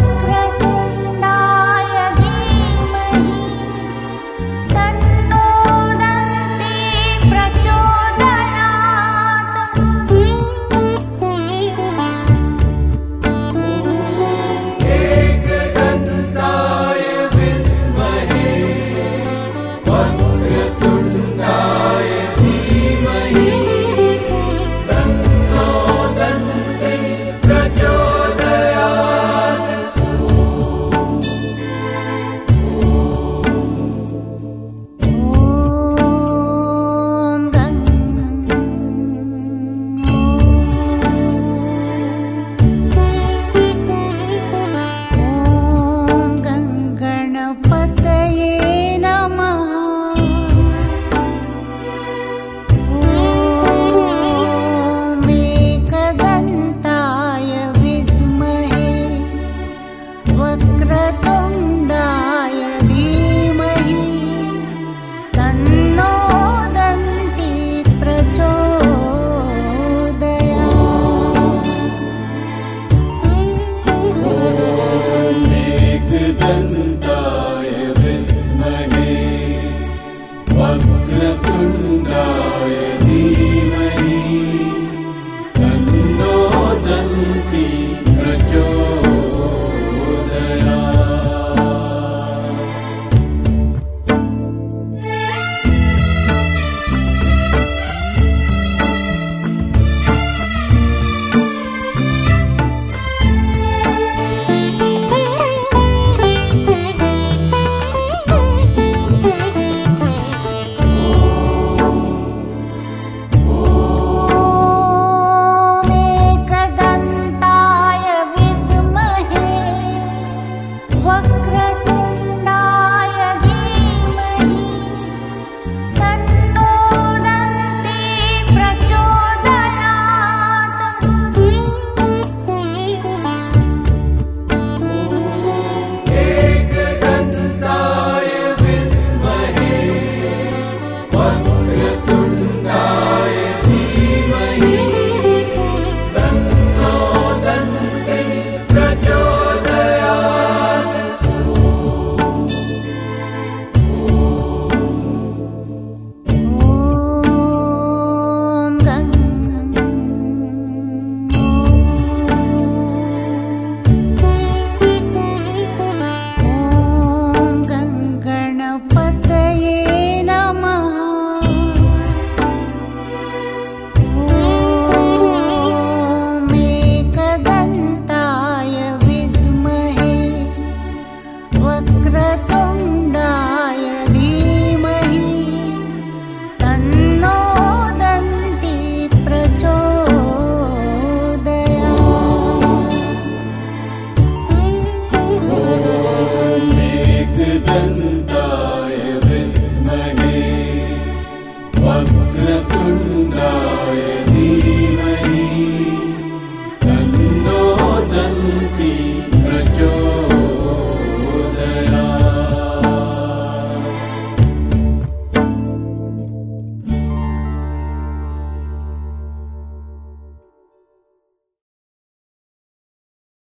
Gracias.